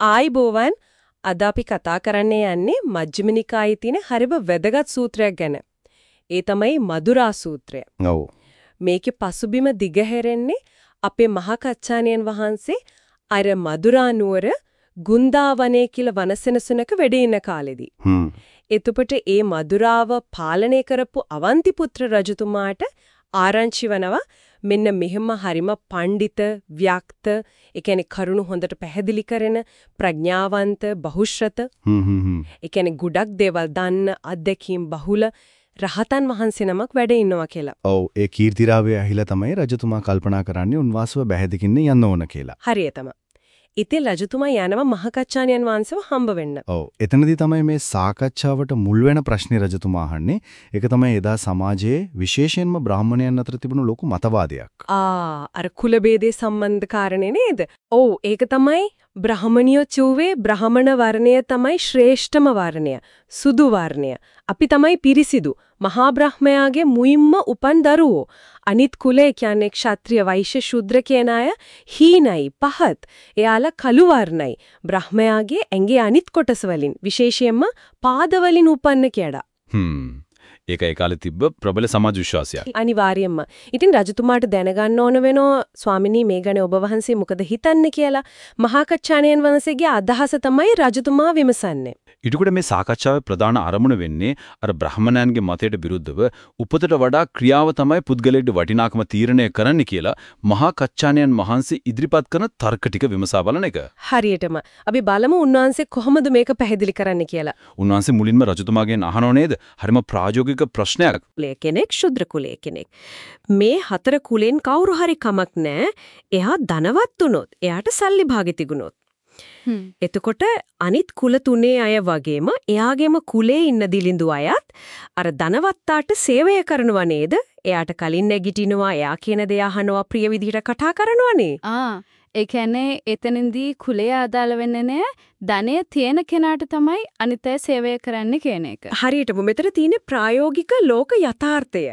ආයිබෝවන් අද අපි කතා කරන්නේ යන්නේ මජ්ක්‍ධිම නිකායේ තියෙන හරිම වැදගත් සූත්‍රයක් ගැන. ඒ තමයි මදුරා සූත්‍රය. ඔව්. මේකේ පසුබිම දිගහැරෙන්නේ අපේ මහා කච්චාණියන් වහන්සේ අර මදුරා නුවර ගුන්දාවනේ කියලා වනසෙනසුනක වැඩ ඉන්න කාලෙදී. හ්ම්. එතකොට ඒ මදුරාව පාලනය කරපු අවන්තිපුත්‍ර රජතුමාට ආරංචි වෙනවා මෙන්න මෙහෙම හරිම පඬිත ව්‍යක්ත ඒ කියන්නේ කරුණු හොඳට පැහැදිලි කරන ප්‍රඥාවන්ත බහුශ්‍රත හ්ම් හ්ම් හ්ම්. ඒ කියන්නේ ගොඩක් දේවල් දන්න අත්දැකීම් බහුල රහතන් වහන්සේ නමක් වැඩ ඉන්නවා කියලා. ඔව් ඒ කීර්තිරාවේ ඇහිලා තමයි රජතුමා කල්පනා කරන්නේ උන්වහන්සේව බැහැදකින්න යන්න ඕන කියලා. හරියටම. ඉතින් රජතුමා යනවා මහකච්චාණියන් වහන්සේව හම්බ වෙන්න. ඔව් එතනදී තමයි මේ සාකච්ඡාවට මුල් වෙන ප්‍රශ්නේ රජතුමා අහන්නේ. ඒක තමයි එදා සමාජයේ විශේෂයෙන්ම බ්‍රාහ්මණයන් අතර තිබුණු ලොකු මතවාදයක්. ආ අර කුල ભેදේ සම්බන්ධ කාරණේ නේද? ඔව් ඒක තමයි බ්‍රාහමණියෝ චුවේ බ්‍රාහමණ වර්ණය තමයි ශ්‍රේෂ්ඨම වර්ණය. සුදු වර්ණය. අපි තමයි පිරිසිදු. මහා බ්‍රහ්මයාගේ මුයින්ම උපන් දරුවෝ. අනිත් කුලේ කියන්නේ ක්ෂත්‍රීය වෛශ්‍ය ශුද්‍ර කියන අය හීනයි පහත්. එයාලා කළු වර්ණයි. බ්‍රහ්මයාගේ ඇඟේ අනිත් කොටස වලින් විශේෂයෙන්ම පාද වලින් උපන්න කියලා. හ්ම්. ඒක ඒ කාලේ තිබ්බ ප්‍රබල සමාජ විශ්වාසයක්. අනිවාර්යයෙන්ම. ඉතින් රජතුමාට දැනගන්න ඕන වෙනෝ ස්වාමිනී මේ ගැන ඔබ වහන්සේ මොකද හිතන්නේ කියලා. මහා කච්චාණයන් වහන්සේගේ අදහස තමයි රජතුමා විමසන්නේ. ඊටකොට මේ සාකච්ඡාවේ ප්‍රධාන අරමුණ වෙන්නේ අර බ්‍රහ්මණයන්ගේ මතයට විරුද්ධව උපතට වඩා ක්‍රියාව තමයි පුද්ගලයාගේ වටිනාකම තීරණය කරන්න කියලා මහා කච්චාණයන් වහන්සේ ඉදිරිපත් කරන තර්ක ටික විමසා බලන එක. හරියටම. අපි බලමු උන්වහන්සේ කොහොමද මේක පැහැදිලි කරන්න කියලා. උන්වහන්සේ මුලින්ම රජතුමාගෙන් අහනෝ නේද? හරිම ප්‍රායෝගික ප්‍රශ්නයක්. කුලය කෙනෙක් ශුද්‍ර කුලය කෙනෙක්. මේ හතර කුලෙන් කවුරු හරි කමක් නැහැ. එයා ධනවත් වුණොත්, එයාට සල්ලි භාගෙ තිබුණොත්. එතකොට අනිත් කුල තුනේ අය වගේම එයාගේම කුලේ ඉන්න දිලිඳු අයත් අර ධනවත්තාට සේවය කරනවා නේද? එයාට කලින් නැගිටිනවා, එයා කියන දේ අහනවා, ප්‍රිය විදිහට කතා කරනවානේ. ආ ඒ කියන්නේ එතනින්දී කුලය අදාළ වෙන්නේ නැහැ. ධනය තියෙන කෙනාට තමයි අනිත් අය සේවය කරන්න කියන එක. හරියටම මෙතන තියෙන ප්‍රායෝගික ලෝක යථාර්ථය.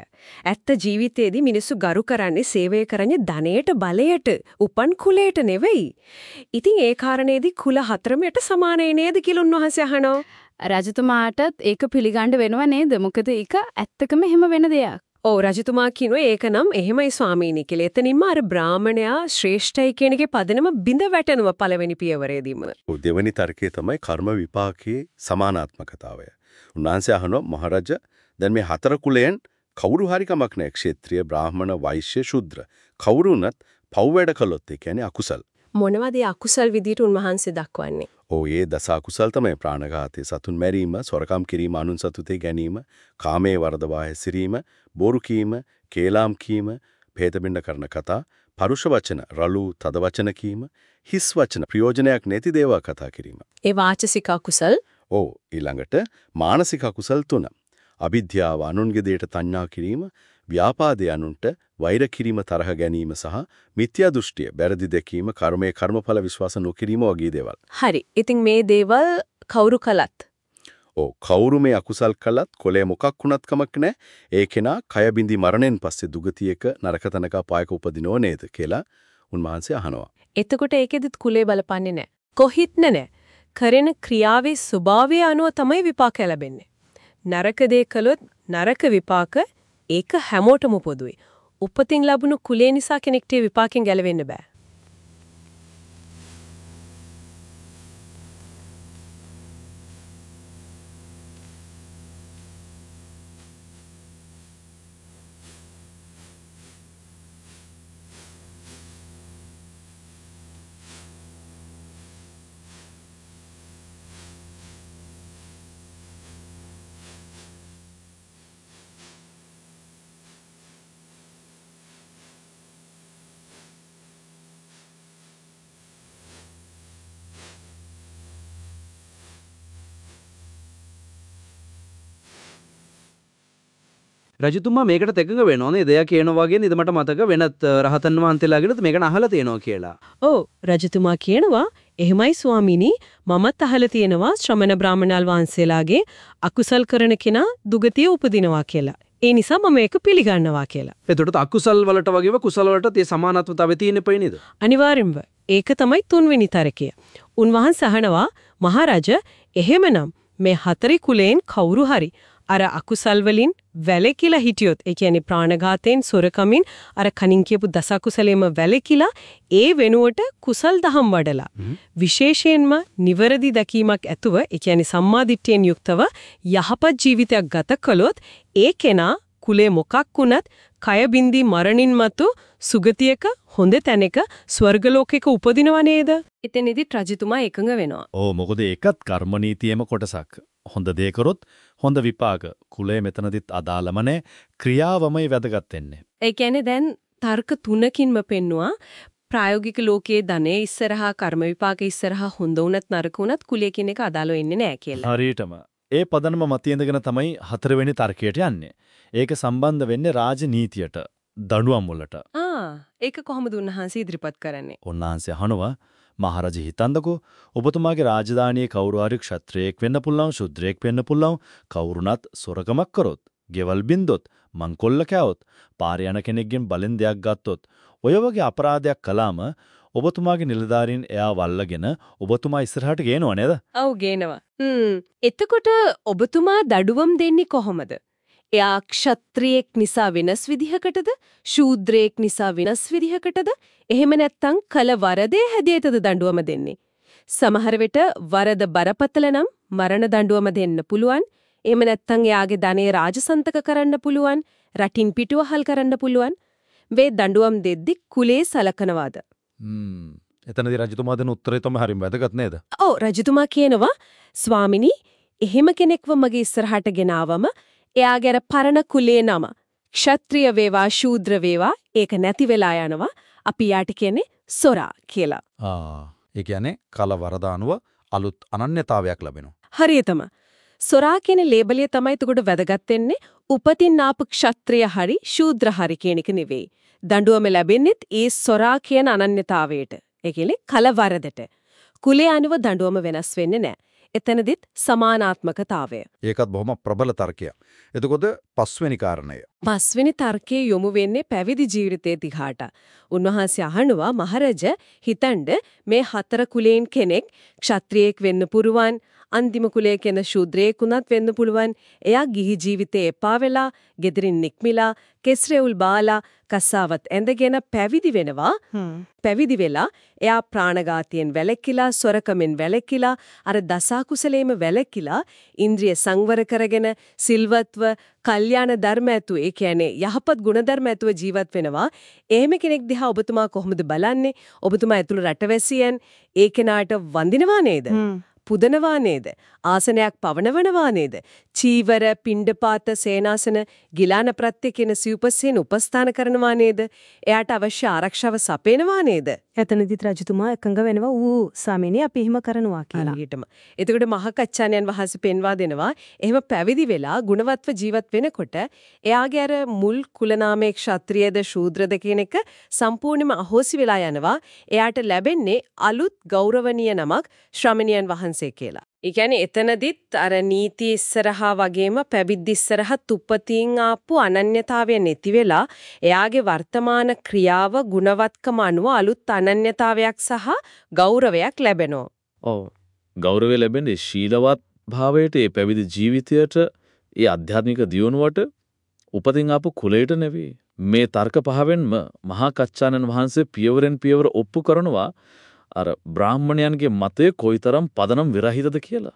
ඇත්ත ජීවිතයේදී මිනිස්සු ගරු කරන්නේ සේවය කරන්නේ ධනයට බලයට, උපන් කුලයට නෙවෙයි. ඉතින් ඒ කාරණේදී කුල හතරමයට සමානයි නේද කියලා උන්වහන්සේ අහනවා. රජතුමාටත් ඒක පිළිගන්න වෙනව නේද? මොකද ඒක ඇත්තකම එහෙම වෙන දෙයක්. ඔව් රජතුමා කියනවා ඒක නම් එහෙමයි ස්වාමීනි කියලා. එතනින්ම අර බ්‍රාහමණයා ශ්‍රේෂ්ඨයි කියන එකේ පදනම බිඳ වැටෙනවා පළවෙනි පියවරේදීම. දෙවැනි තර්කයේ තමයි කර්ම විපාකයේ සමානාත්මකතාවය. උන්වහන්සේ අහනවා මහරජා දැන් මේ හතර කුලයෙන් කවුරු හරි කමක් නැහැ ක්ෂේත්‍රීය බ්‍රාහමණ වෛශ්‍ය ශුද්‍ර. කවුරු වුණත් පව් වැඩ කළොත් ඒ කියන්නේ අකුසල්. මොනවද අකුසල් විදියට උන්වහන්සේ දක්වන්නේ? ඔව් ඒ දස අකුසල් තමයි ප්‍රාණඝාතය, සතුන් මැරීම, සොරකම් කිරීම, අනුන් සතුතේ ගැනීම, කාමයේ වරදවා හැසිරීම, බොරු කීම, කේලාම් කීම, ભેදබින්ද කරන කතා, පරුෂ වචන, රළු තද වචන කීම, හිස් වචන, ප්‍රයෝජනයක් නැති දේවල් කතා කිරීම. ඒ වාචසික අකුසල් ඔව් ඊළඟට මානසික අකුසල් තුන. අවිද්‍යාව අනුන්ගේ දෙයට තණ්හා කිරීම, ව්‍යාපාදේ අනුන්ට වෛර කිරීම තරහ ගැනීම සහ මිත්‍යා දෘෂ්ටිය, බැරදි දැකීම, කර්මයේ කර්මඵල විශ්වාස නොකිරීම වගේ දේවල්. හරි. ඉතින් මේ දේවල් කවුරු කළත් ඔව් කවුරු මේ අකුසල් කළත් කොලේ මොකක් වුණත් කමක් නැහැ. ඒ කෙනා කය බිඳි මරණයෙන් පස්සේ දුගතියක නරක තැනක පායක උපදිනව නේද කියලා උන්වහන්සේ අහනවා. එතකොට ඒකෙදිත් කුලේ බලපන්නේ නැහැ. කොහිත් නැහැ. කරන ක්‍රියාවේ ස්වභාවය අනුව තමයි විපාක ලැබෙන්නේ. නරක දේ කළොත් නරක විපාක ඒක හැමෝටම පොදුයි. උපතින් ලැබුණු කුලේ නිසා කෙනෙක්ට විපාකෙන් ගැලවෙන්න බෑ. රජතුමා මේකට එකඟ වෙනවා නේද? එයා කියනවා වගේ නේද මට මතක වෙනත් රහතන් වහන්සේලාගෙනුත් මේක අහලා තියෙනවා කියලා. ඔව් රජතුමා කියනවා එහෙමයි ස්වාමීනි මමත් අහලා තියෙනවා ශ්‍රමණ බ්‍රාහමණල් වහන්සේලාගේ අකුසල් කරන කෙනා දුගතිය උපදිනවා කියලා. ඒ නිසා මම ඒක පිළිගන්නවා කියලා. එතකොට අකුසල් වලට වගේම කුසල වලට ඒ සමානත්වතාවය තියෙන පයි නේද? අනිවාර්යෙන්ම ඒක තමයි තුන්වෙනි තරකය. උන්වහන්සේ අහනවා මහරජ එහෙමනම් මේ හතරි කුලයෙන් කවුරු හරි අර අකුසල් වලින් වැළකීලා හිටියොත් ඒ කියන්නේ ප්‍රාණඝාතයෙන් සොරකමින් අර කනින් කියපු දස අකුසලෙම වැළකීලා ඒ වෙනුවට කුසල් දහම් වඩලා. විශේෂයෙන්ම නිවරදි දැකීමක් ඇතුව ඒ කියන්නේ සම්මාදිට්ඨියෙන් යුක්තව යහපත් ජීවිතයක් ගත කළොත් ඒ කෙනා කුලේ මොකක් වුණත් කය බින්දි මරණින් මතු සුගතියක හොඳ තැනක ස්වර්ග ලෝකයක උපදිනව නේද? එතනදිත් රජතුමා එකඟ වෙනවා. ඕ මොකද ඒකත් කර්ම නීතියේම කොටසක්. හොඳ දේ කරොත් හොඳ විපාක. කුලය මෙතනදිත් අදාළම නැහැ. ක්‍රියාවමයි වැදගත් වෙන්නේ. ඒ කියන්නේ දැන් තර්ක තුනකින්ම පෙන්නවා ප්‍රායෝගික ලෝකයේ ධනෙ ඉස්සරහා කර්ම විපාක ඉස්සරහා හොඳ උනත් නරක උනත් කුලිය කියන එක අදාළව එන්නේ නැහැ කියලා. හරියටම. ඒ පදනම මතියෙන්දගෙන තමයි හතරවෙනි තර්කයට යන්නේ. ඒක සම්බන්ධ වෙන්නේ රාජනීතියට, දඬුවම් වලට. ආ ඒක කොහොමද උන්වහන්සේ ඉදිරිපත් කරන්නේ? උන්වහන්සේ අහනවා මහරජ හිතන්දකෝ ඔබතුමාගේ රාජධානියේ කවුරු හරි ක්ෂත්‍රයෙක් වෙන්න පුළුවන් ශුද්‍රයෙක් වෙන්න පුළුවන් කවුරුණත් සොරකමක් කරොත් ගෙවල් බින්දොත් මංකොල්ල කෑවොත් පාරේ යන කෙනෙක්ගෙන් බලෙන් දෙයක් ගත්තොත් ඔය වගේ අපරාධයක් කළාම ඔබතුමාගේ නිලධාරීන් එයා වල්ලගෙන ඔබතුමා ඉස්සරහට ගේනව නේද? ඔව් ගේනවා. හ්ම් එතකොට ඔබතුමා දඩුවම් දෙන්නේ කොහොමද? එයා ක්ෂත්‍රියෙක් නිසා වෙනස් විදිහකටද? ශූද්‍රයෙක් නිසා වෙනස් විදිහකටද? එහෙම නැත්නම් කල වරදේ හැදියටද දඬුවම දෙන්නේ? සමහර විට වරද බරපතල නම් මරණ දඬුවම දෙන්න පුළුවන්. එහෙම නැත්නම් එයාගේ ධනෙ රාජසන්තක කරන්න පුළුවන්. රටින් පිටුවහල් කරන්න පුළුවන්. වේ දඬුවම් දෙද්දි කුලේ සලකනවාද? හ්ම්. එතනදී රජතුමා දෙන උත්තරය තමයි හරිම වැදගත් නේද? ඔව් රජතුමා කියනවා ස්වාමිනී එහෙම කෙනෙක්ව මගේ ඉස්සරහට ගෙනාවම එයාගේ පරණ කුලේ නම ක්ෂත්‍රිය වේවා ශූද්‍ර වේවා ඒක නැති වෙලා යනවා අපි යාට කියන්නේ සොරා කියලා. ආ. ඒ කියන්නේ කලවරදානුව අලුත් අනන්‍යතාවයක් ලැබෙනවා. හරියටම සොරා කියන ලේබලිය තමයි එතකොට වැදගත් වෙන්නේ උපතින් ආපු ක්ෂත්‍රිය හරි ශූද්‍ර හරි කියන එක නෙවෙයි. දඬුවම ලැබෙන්නේත් ඒ සොරා කියන අනන්‍යතාවයට. ඒ කියන්නේ කලවරදට. කුලේ අනුව දඬුවම වෙනස් වෙන්නේ නැහැ. එතනදිත් සමානාත්මකතාවය. ඒකත් බොහොම ප්‍රබල තර්කයක්. එතකොට පස්වෙනි කාරණය. පස්වෙනි තර්කයේ යොමු වෙන්නේ පැවිදි ජීවිතයේ දිහාට. උන්වහන්සේ අහනවා මහරජ හිතන්ඩ මේ හතර කුලයෙන් කෙනෙක් ක්ෂත්‍රියෙක් වෙන්න පුරුවන් අන්තිම කුලයේ කෙන ශූද්‍රයෙක් උනත් වෙන්න පුළුවන්. එයා ගිහි ජීවිතේ එපා වෙලා, gedirin නික්මිලා, කෙස්රෙවුල් බාලා, කස්සාවත් ඇඳගෙන පැවිදි වෙනවා. පැවිදි වෙලා එයා ප්‍රාණඝාතයෙන් වැළකීලා, සොරකමෙන් වැළකීලා, අර දසකුසලේම වැළකීලා, ඉන්ද්‍රිය සංවර කරගෙන සිල්වත්ව, කල්යාණ ධර්ම ඇතුව, ඒ කියන්නේ යහපත් ගුණධර්ම ඇතුව ජීවත් වෙනවා. එහෙම කෙනෙක් දිහා ඔබතුමා කොහොමද බලන්නේ? ඔබතුමා ඇතුළු රටවැසියන් ඒ කෙනාට වඳිනවා නේද? පුදනවා නේද? ආසනයක් පවනවනවා නේද? චීවර, පිණ්ඩපාත, සේනාසන, ගිලාන ප්‍රත්‍ය කියන සිව්පසේන උපස්ථාන කරනවා නේද? එයාට අවශ්‍ය ආරක්ෂාව සපයනවා නේද? එතනදිත් රජතුමා එකඟ වෙනවා ඌ ස්වාමීනි අපි එහෙම කරනවා කියලා. හරියටම. එතකොට මහකච්චාණන් වහන්සේ පෙන්වා දෙනවා එහෙම පැවිදි වෙලා ගුණවත්ව ජීවත් වෙනකොට එයාගේ අර මුල් කුලනාමයේ ක්ෂත්‍රියද ශූද්‍රද කියන එක සම්පූර්ණයෙන්ම අහෝසි වෙලා යනවා. එයාට ලැබෙන්නේ අලුත් ගෞරවනීය නමක් ශ්‍රමණියන් වහන්සේ කියලා. ඒ කියන්නේ එතනදිත් අර නීති ඉස්සරහා වගේම පැවිදි ඉස්සරහත් උපතින් ආපු අනන්‍යතාවය නැති වෙලා එයාගේ වර්තමාන ක්‍රියාව ගුණවත්කම අනුව අලුත් අනන්‍යතාවයක් සහ ගෞරවයක් ලැබෙනවා. ඔව්. ගෞරවය ලැබෙන්නේ ශීලවත් භාවයට, ඒ පැවිදි ජීවිතයට, ඒ ආධ්‍යාත්මික දියුණුවට උපතින් ආපු කුලයට නෙවෙයි. මේ තර්ක පහෙන්ම මහා කච්චානන් වහන්සේ පියවරෙන් පියවර ඔප්පු කරනවා අර බ්‍රාහ්මණයන්ගේ මතය කොයිතරම් පදනම් විරහිතද කියලා.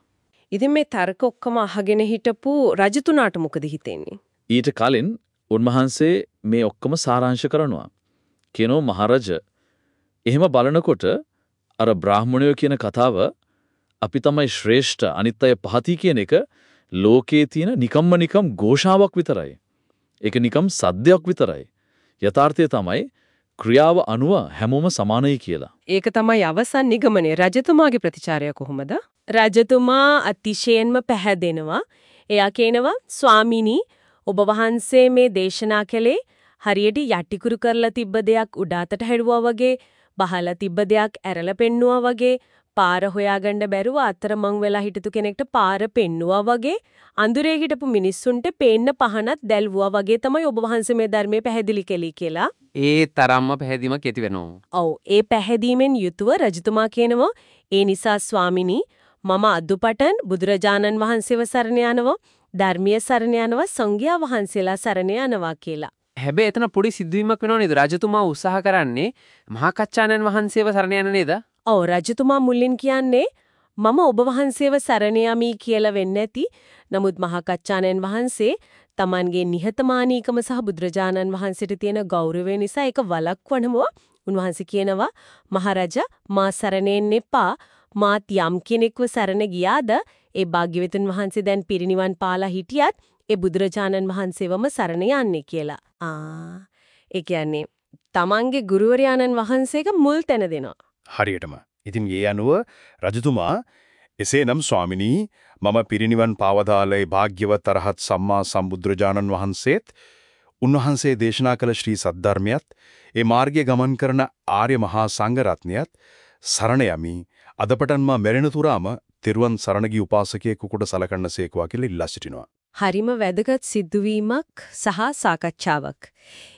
ඉතින් මේ තර්ක ඔක්කොම අහගෙන හිටපු රජතුනාට මොකද හිතෙන්නේ? ඊට කලින් උන්වහන්සේ මේ ඔක්කොම සාරාංශ කරනවා. කියනෝ මහරජ එහෙම බලනකොට අර බ්‍රාහ්මණයෝ කියන කතාව අපි තමයි ශ්‍රේෂ්ඨ අනිත් අය පහති කියන එක ලෝකයේ තියෙන නිකම්ම නිකම් ഘോഷාවක් විතරයි. ඒක නිකම් සද්දයක් විතරයි. යථාර්ථය තමයි ක්‍රියාව අනුව හැමෝම සමානයි කියලා. ඒක තමයි අවසන් නිගමනය. රජතුමාගේ ප්‍රතිචාරය කොහොමද? රජතුමා අතිශයින්ම පැහැදෙනවා. එයා කියනවා ස්වාමිනී ඔබ වහන්සේ මේ දේශනා කළේ හරියට යටිකුරු කරලා තිබ්බ දෙයක් උඩාතට හැරුවා වගේ බහලා තිබ්බ දෙයක් ඇරලා පෙන්නුවා වගේ පාර හොයාගන්න බැරුව අතරමං වෙලා හිටතු කෙනෙක්ට පාර පෙන්නුවා වගේ අඳුරේ හිටපු මිනිස්සුන්ට පේන්න පහනක් දැල්වුවා වගේ තමයි ඔබ වහන්සේ මේ ධර්මයේ පැහැදිලි කළේ කියලා. ඒ තරම්ම පැහැදිලිමක් ඇති වෙනවා. ඔව් ඒ පැහැදීමෙන් යුතුව රජතුමා කියනවා ඒ නිසා ස්වාමිනී මම අදුපටන් බුදුරජාණන් වහන්සේව සරණ යනවා ධර්මීය සරණ යනවා සංඝයා වහන්සේලා සරණ යනවා කියලා. හැබැයි එතන පොඩි සිද්ධවීමක් වෙනව නේද? රජතුමා උත්සාහ කරන්නේ මහා කච්චාණන් වහන්සේව සරණ යන්න නේද? ඔව් රජතුමා මුලින් කියන්නේ මම ඔබ වහන්සේව සරණ යමි කියලා වෙන්නේ නැති. නමුත් මහා කච්චාණන් වහන්සේ Tamanගේ නිහතමානීකම සහ බුදුරජාණන් වහන්සේට තියෙන ගෞරවය නිසා ඒක වළක්වනවා. උන්වහන්සේ කියනවා මහරජා මා සරණෙන් එපා මාත් යම් කෙනෙක්ව සරණ ගියාද ඒ භාග්‍යවතුන් වහන්සේ දැන් පිරිනිවන් පාලා හිටියත් ඒ බුදුරජාණන් වහන්සේවම සරණ යන්නේ කියලා. ආ ඒ කියන්නේ තමන්ගේ ගුරුවරයාණන් වහන්සේක මුල් තැන දෙනවා. හරියටම. ඉතින් ඒ අනුව රජතුමා එසේනම් ස්වාමිනී මම පිරිනිවන් පාවදාලේ භාග්‍යවත් අරහත් සම්මා සම්බුදුරජාණන් වහන්සේත් උන්වහන්සේ දේශනා කළ ශ්‍රී සද්ධර්මයත් ඒ මාර්ගයේ ගමන් කරන ආර්ය මහා සංඝ රත්නයත් සරණ යමි අදපටන් මා මෙරෙන තුරාම තෙරුවන් සරණ ගිය උපාසකයෙකුට සලකන්න සේක්වා කියලා ඉල්ලා සිටිනවා. හරිම වැදගත් සිද්ධවීමක් සහ සාකච්ඡාවක්.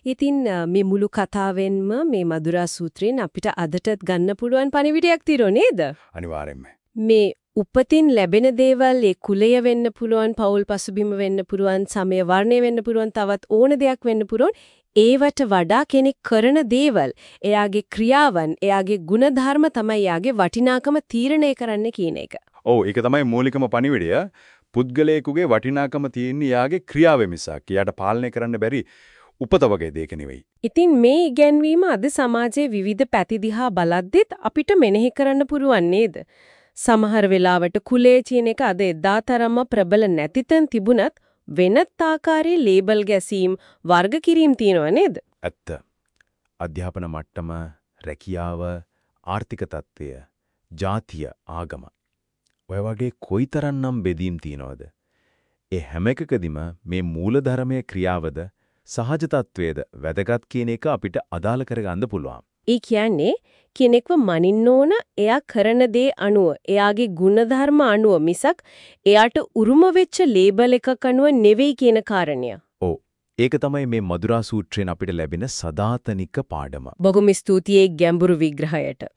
ඉතින් මේ මුළු කතාවෙන්ම මේ මදුරා සූත්‍රයෙන් අපිට අදටත් ගන්න පුළුවන් පණිවිඩයක් තියෙනව නේද? අනිවාර්යෙන්ම. මේ උපතින් ලැබෙන දේවල් ඒ කුලය වෙන්න පුළුවන්, පෞල් පසුබිම වෙන්න පුළුවන්, සමය වර්ණය වෙන්න පුළුවන්, තවත් ඕන දෙයක් වෙන්න පුළුවන්. ඒවට වඩා කෙනෙක් කරන දේවල්, එයාගේ ක්‍රියාවන්, එයාගේ ಗುಣධර්ම තමයි එයාගේ වටිනාකම තීරණය කරන්න කියන එක. ඔව් ඒක තමයි මූලිකම පණිවිඩය. පුද්ගලයෙකුගේ වටිනාකම තියෙන්නේ යාගේ ක්‍රියාවෙ මිසක් යාට පාලනය කරන්න බැරි උපත වගේ දෙයක නෙවෙයි. ඉතින් මේ ඉගැන්වීම අද සමාජයේ විවිධ පැති දිහා බලද්දිත් අපිට මෙනෙහි කරන්න පුරුවන් නේද? සමහර වෙලාවට කුලය කියන එක අද එදා තරම්ම ප්‍රබල නැති තැන් තිබුණත් වෙනත් ආකාරයේ ලේබල් ගැසීම් වර්ග කිරීම් තියෙනව නේද? ඇත්ත. අධ්‍යාපන මට්ටම, රැකියාව, ආර්ථික තත්ත්වය, ජාතිය, ආගම. ඔය වගේ කොයිතරම්නම් බෙදීම් තියනවද? ඒ හැම එකකදීම මේ මූලධර්මයේ ක්‍රියාවද සහජ තත්වයේද වැදගත් කියන එක අපිට අදාළ කරගන්න පුළුවන්. ඒ කියන්නේ කෙනෙක්ව මනින්න ඕන එයා කරන දේ අනුව එයාගේ ಗುಣධර්ම අනුව මිසක් එයාට උරුම වෙච්ච ලේබල් එකක් අනුව නෙවෙයි කියන කාරණය. ඔව්. ඒක තමයි මේ මදුරා සූත්‍රයෙන් අපිට ලැබෙන සදාතනික පාඩම. බොහොම ස්තුතියි ගැඹුරු විග්‍රහයට.